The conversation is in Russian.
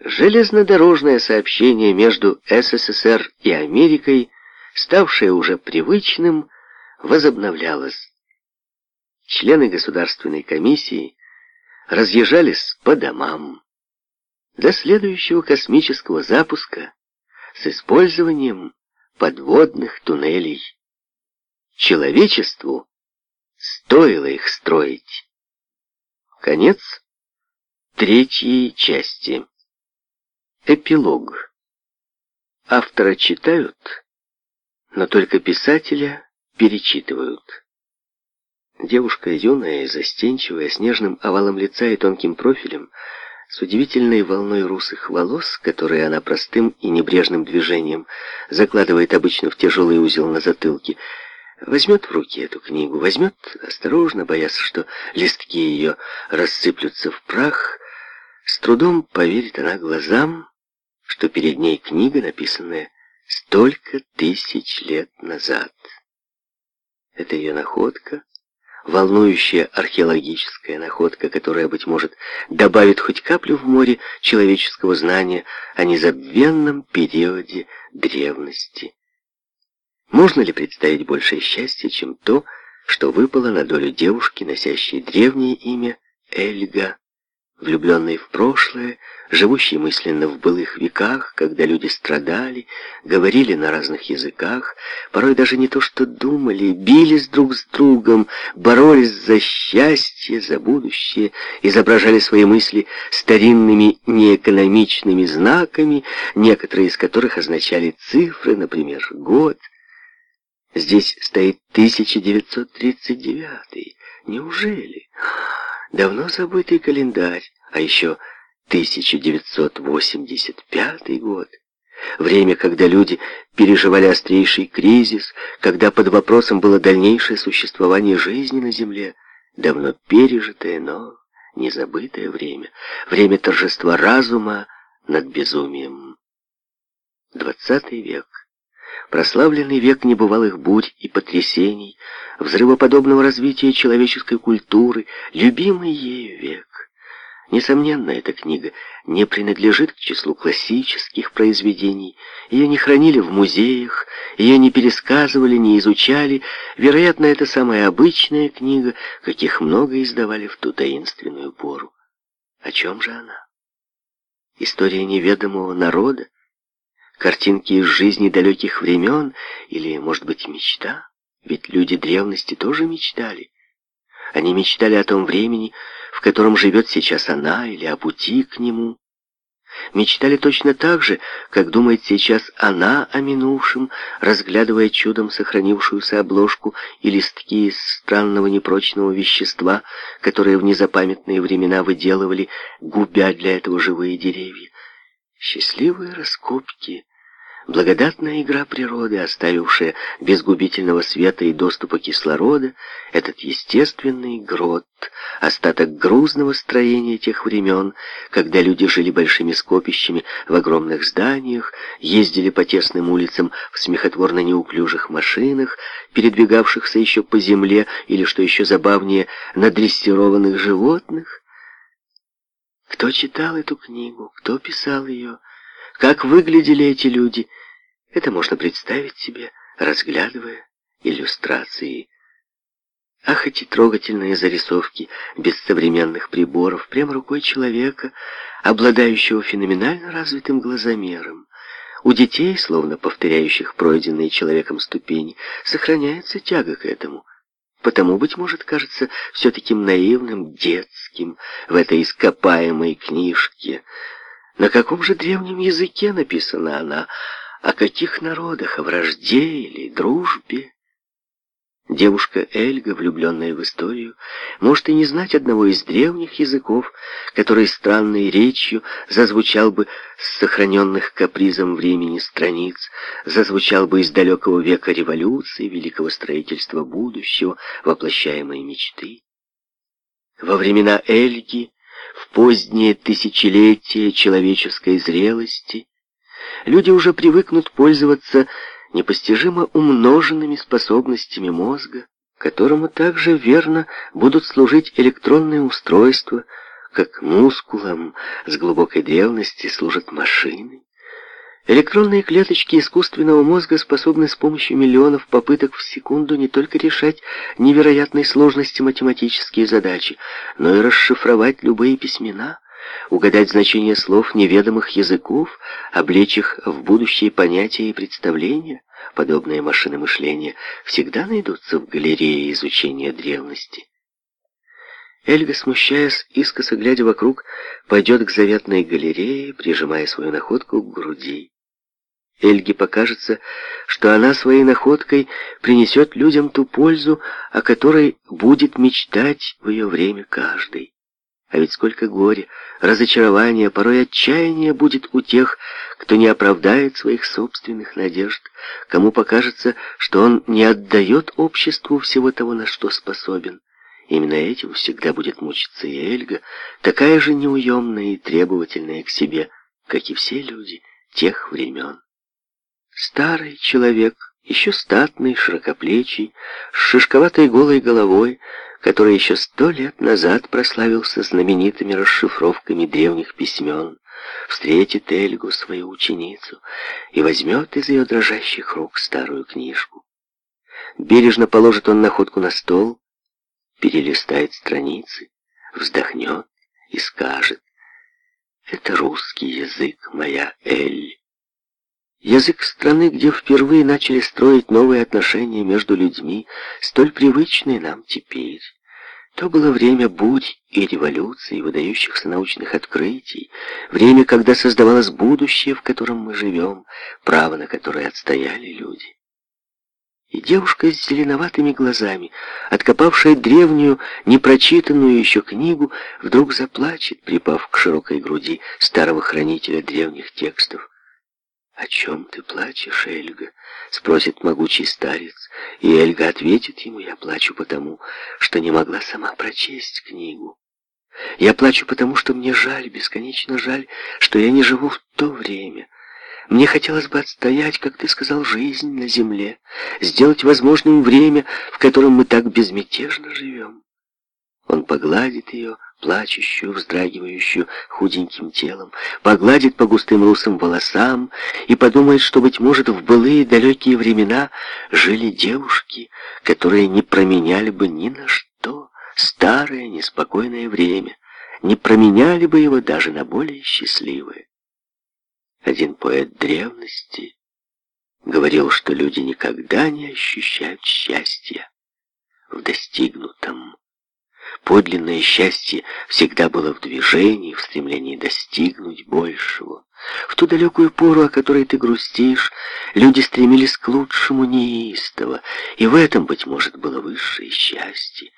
Железнодорожное сообщение между СССР и Америкой, ставшее уже привычным, возобновлялось. Члены Государственной комиссии разъезжались по домам. До следующего космического запуска с использованием подводных туннелей. Человечеству стоило их строить. Конец третьей части. Эпилог. Автора читают, но только писателя перечитывают. Девушка юная и застенчивая, с нежным овалом лица и тонким профилем, с удивительной волной русых волос, которые она простым и небрежным движением закладывает обычно в тяжелый узел на затылке, возьмет в руки эту книгу, возьмет, осторожно, боясь, что листки ее рассыплются в прах, с трудом поверит она глазам, что перед ней книга, написанная столько тысяч лет назад. Это ее находка, волнующая археологическая находка, которая, быть может, добавит хоть каплю в море человеческого знания о незабвенном периоде древности. Можно ли представить большее счастье, чем то, что выпало на долю девушки, носящей древнее имя Эльга? Влюбленные в прошлое, живущие мысленно в былых веках, когда люди страдали, говорили на разных языках, порой даже не то что думали, бились друг с другом, боролись за счастье, за будущее, изображали свои мысли старинными неэкономичными знаками, некоторые из которых означали цифры, например, год. Здесь стоит 1939. Неужели? давно забытый календарь, а еще 1985 год. Время, когда люди переживали острейший кризис, когда под вопросом было дальнейшее существование жизни на Земле, давно пережитое, но незабытое время, время торжества разума над безумием. Двадцатый век прославленный век небывалых бурь и потрясений, взрывоподобного развития человеческой культуры, любимый ею век. Несомненно, эта книга не принадлежит к числу классических произведений, ее не хранили в музеях, ее не пересказывали, не изучали. Вероятно, это самая обычная книга, каких много издавали в ту таинственную пору. О чем же она? История неведомого народа? Картинки из жизни далеких времен или, может быть, мечта? Ведь люди древности тоже мечтали. Они мечтали о том времени, в котором живет сейчас она, или о пути к нему. Мечтали точно так же, как думает сейчас она о минувшем, разглядывая чудом сохранившуюся обложку и листки из странного непрочного вещества, которые в незапамятные времена выделывали, губя для этого живые деревья. Счастливые раскопки Благодатная игра природы, оставившая без губительного света и доступа кислорода, этот естественный грот, остаток грузного строения тех времен, когда люди жили большими скопищами в огромных зданиях, ездили по тесным улицам в смехотворно неуклюжих машинах, передвигавшихся еще по земле или, что еще забавнее, на дрессированных животных. Кто читал эту книгу, кто писал ее — как выглядели эти люди, это можно представить себе, разглядывая иллюстрации. Ах, эти трогательные зарисовки без современных приборов, прямо рукой человека, обладающего феноменально развитым глазомером. У детей, словно повторяющих пройденные человеком ступени, сохраняется тяга к этому. Потому, быть может, кажется все-таки наивным, детским в этой ископаемой книжке — на каком же древнем языке написана она? О каких народах? О вражде или дружбе? Девушка Эльга, влюбленная в историю, может и не знать одного из древних языков, который странной речью зазвучал бы с сохраненных капризом времени страниц, зазвучал бы из далекого века революции, великого строительства будущего, воплощаемой мечты. Во времена Эльги в позднее тысячелетие человеческой зрелости, люди уже привыкнут пользоваться непостижимо умноженными способностями мозга, которому также верно будут служить электронные устройства, как мускулам с глубокой древности служат машины. Электронные клеточки искусственного мозга способны с помощью миллионов попыток в секунду не только решать невероятной сложности математические задачи, но и расшифровать любые письмена, угадать значение слов неведомых языков, облечь их в будущие понятия и представления. Подобные машины мышления всегда найдутся в галерее изучения древности. Эльга, смущаясь, искоса глядя вокруг, пойдет к заветной галерее, прижимая свою находку к груди. Эльге покажется, что она своей находкой принесет людям ту пользу, о которой будет мечтать в ее время каждый. А ведь сколько горя, разочарования, порой отчаяния будет у тех, кто не оправдает своих собственных надежд, кому покажется, что он не отдает обществу всего того, на что способен. Именно этим всегда будет мучиться и Эльга, такая же неуемная и требовательная к себе, как и все люди тех времен. Старый человек, еще статный, широкоплечий, с шишковатой голой головой, который еще сто лет назад прославился знаменитыми расшифровками древних письмен, встретит Эльгу, свою ученицу, и возьмет из ее дрожащих рук старую книжку. Бережно положит он находку на стол, перелистает страницы, вздохнет и скажет, «Это русский язык, моя Эль». Язык страны, где впервые начали строить новые отношения между людьми, столь привычный нам теперь. То было время будь и революций, выдающихся научных открытий, время, когда создавалось будущее, в котором мы живем, право на которое отстояли люди. И девушка с зеленоватыми глазами, откопавшая древнюю, непрочитанную еще книгу, вдруг заплачет, припав к широкой груди старого хранителя древних текстов. «О чем ты плачешь, Эльга?» — спросит могучий старец. И Эльга ответит ему, «Я плачу потому, что не могла сама прочесть книгу. Я плачу потому, что мне жаль, бесконечно жаль, что я не живу в то время. Мне хотелось бы отстоять, как ты сказал, жизнь на земле, сделать возможным время, в котором мы так безмятежно живем. Он погладит ее, плачущую, вздрагивающую худеньким телом, погладит по густым русым волосам и подумает, что, быть может, в былые далекие времена жили девушки, которые не променяли бы ни на что старое неспокойное время, не променяли бы его даже на более счастливое. Один поэт древности говорил, что люди никогда не ощущают счастья в достигнутом. Подлинное счастье всегда было в движении, в стремлении достигнуть большего. В ту далекую пору, о которой ты грустишь, люди стремились к лучшему неистово, и в этом, быть может, было высшее счастье.